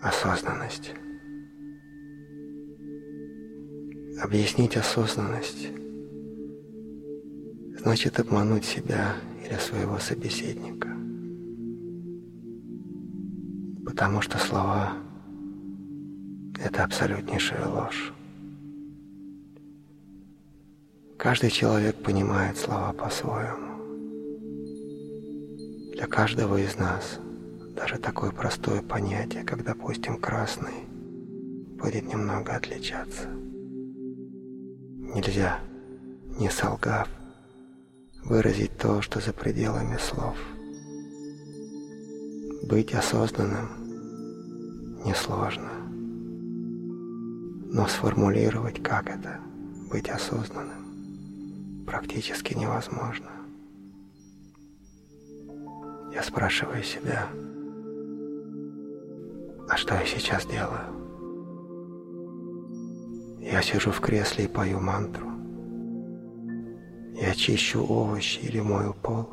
осознанность. Объяснить осознанность значит обмануть себя или своего собеседника. Потому что слова – это абсолютнейшая ложь. Каждый человек понимает слова по-своему. Для каждого из нас даже такое простое понятие, как, допустим, красный, будет немного отличаться. Нельзя, не солгав, выразить то, что за пределами слов. Быть осознанным несложно, но сформулировать, как это быть осознанным, практически невозможно. Я спрашиваю себя, а что я сейчас делаю? Я сижу в кресле и пою мантру. Я чищу овощи или мою пол.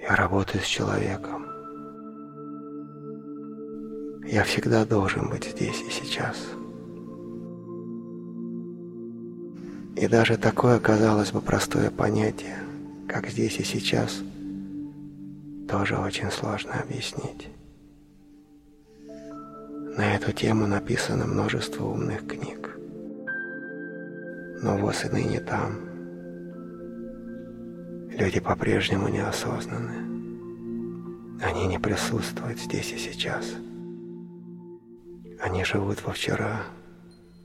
Я работаю с человеком. Я всегда должен быть здесь и сейчас. И даже такое, казалось бы, простое понятие, как здесь и сейчас, тоже очень сложно объяснить. На эту тему написано множество умных книг. Но вот и ныне там, Люди по-прежнему неосознаны. Они не присутствуют здесь и сейчас. Они живут во вчера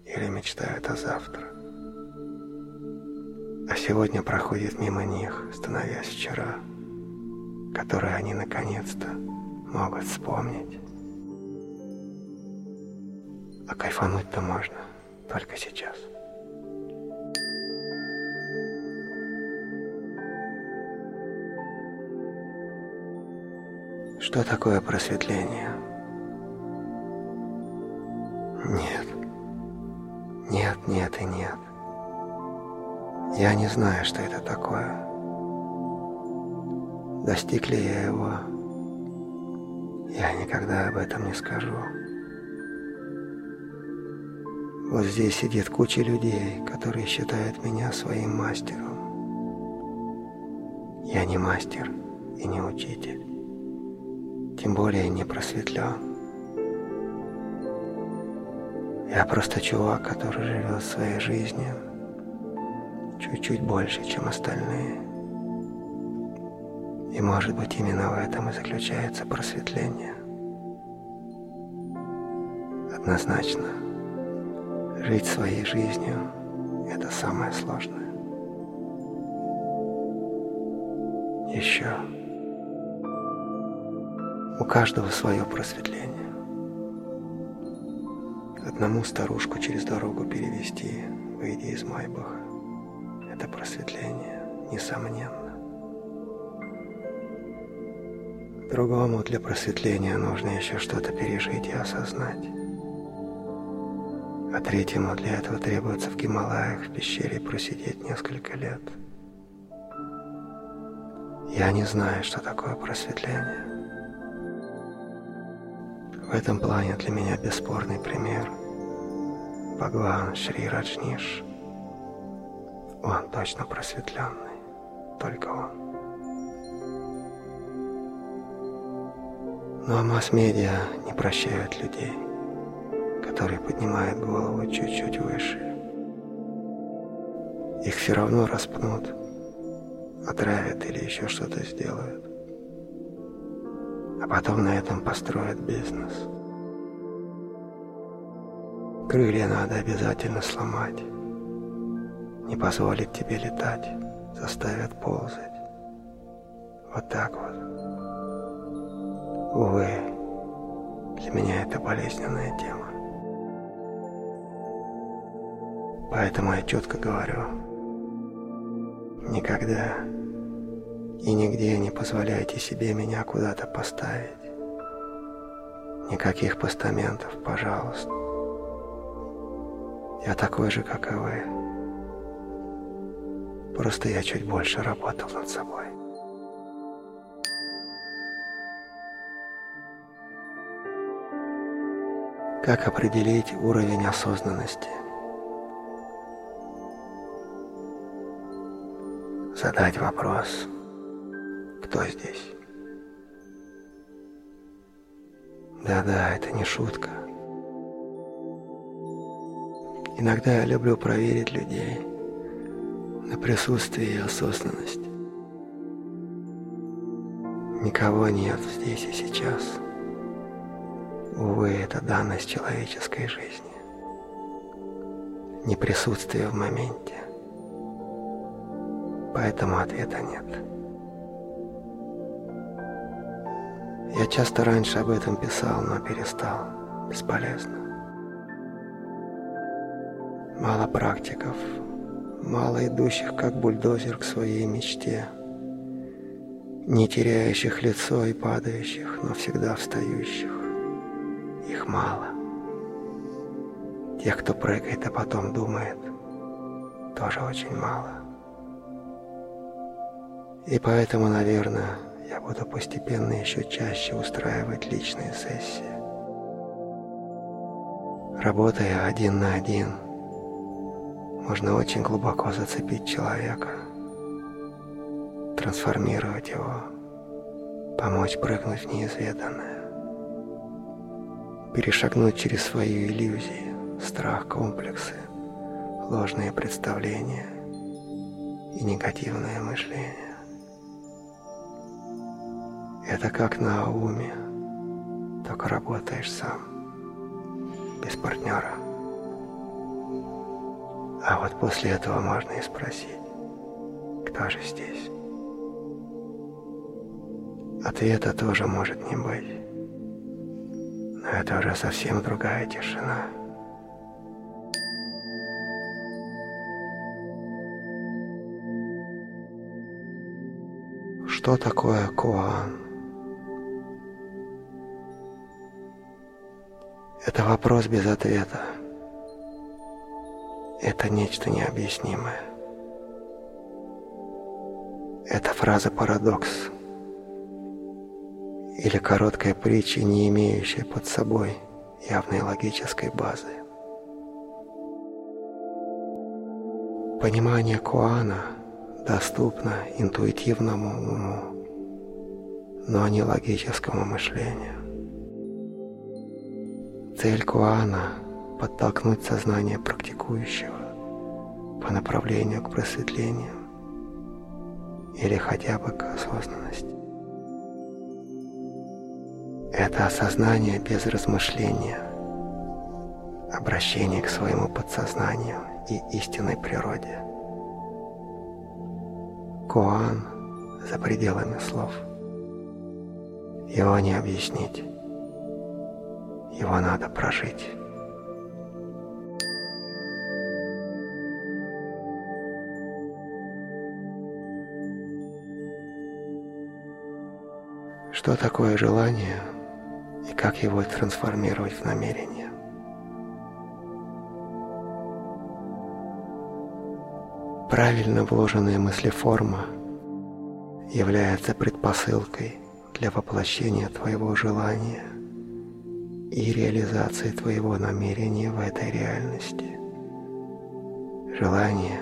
или мечтают о завтра. А сегодня проходит мимо них, становясь вчера, которое они наконец-то могут вспомнить. А кайфануть-то можно только сейчас. Что такое просветление? Нет. Нет, нет и нет. Я не знаю, что это такое. Достиг ли я его? Я никогда об этом не скажу. Вот здесь сидит куча людей, которые считают меня своим мастером. Я не мастер и не учитель тем более не просветлен. Я просто чувак, который живет своей жизнью чуть-чуть больше, чем остальные. И может быть именно в этом и заключается просветление. Однозначно, жить своей жизнью – это самое сложное. Еще у каждого свое просветление. Одному старушку через дорогу перевести, выйдя из Майбаха, это просветление, несомненно. Другому для просветления нужно еще что-то пережить и осознать. А третьему для этого требуется в Гималаях в пещере просидеть несколько лет. Я не знаю, что такое просветление. В этом плане для меня бесспорный пример Бхагван Шри Раджниш. Он точно просветленный, только он. А масс-медиа не прощают людей, которые поднимают голову чуть-чуть выше. Их все равно распнут, отравят или еще что-то сделают а потом на этом построят бизнес. Крылья надо обязательно сломать, не позволить тебе летать, заставят ползать. Вот так вот. Увы, для меня это болезненная тема. Поэтому я четко говорю, никогда и нигде не позволяйте себе меня куда-то поставить. Никаких постаментов, пожалуйста. Я такой же, как и вы. Просто я чуть больше работал над собой. Как определить уровень осознанности? Задать вопрос, кто здесь? Да-да, это не шутка. Иногда я люблю проверить людей на присутствие и осознанность. Никого нет здесь и сейчас. Увы, это данность человеческой жизни. Не присутствие в моменте. Поэтому ответа нет. Я часто раньше об этом писал, но перестал. Бесполезно. Мало практиков, мало идущих как бульдозер к своей мечте, не теряющих лицо и падающих, но всегда встающих. Их мало. Тех, кто прыгает, а потом думает, тоже очень мало. И поэтому, наверное, я буду постепенно еще чаще устраивать личные сессии. Работая один на один – можно очень глубоко зацепить человека, трансформировать его, помочь прыгнуть в неизведанное, перешагнуть через свои иллюзии, страх, комплексы, ложные представления и негативное мышление. Это как на ауме, только работаешь сам, без партнера. А вот после этого можно и спросить, кто же здесь? Ответа тоже может не быть. Но это уже совсем другая тишина. Что такое Куан? Это вопрос без ответа это нечто необъяснимое. Это фраза-парадокс или короткая притча, не имеющая под собой явной логической базы. Понимание Куана доступно интуитивному уму, но не логическому мышлению. Цель Куана подтолкнуть сознание практикующего по направлению к просветлению или хотя бы к осознанности. Это осознание без размышления, обращение к своему подсознанию и истинной природе. Куан за пределами слов. Его не объяснить. Его надо прожить. Что такое желание и как его трансформировать в намерение? Правильно вложенная мыслеформа является предпосылкой для воплощения твоего желания и реализации твоего намерения в этой реальности. Желание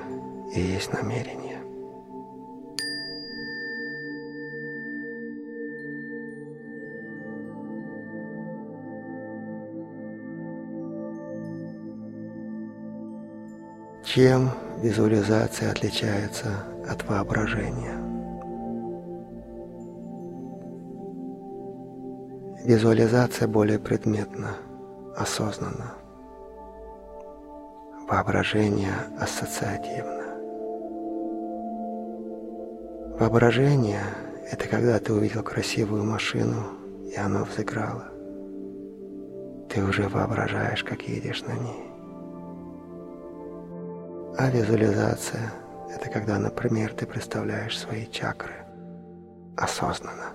и есть намерение. Чем визуализация отличается от воображения? Визуализация более предметна, осознанна. Воображение ассоциативно. Воображение – это когда ты увидел красивую машину, и она взыграла. Ты уже воображаешь, как едешь на ней. А визуализация – это когда, например, ты представляешь свои чакры осознанно.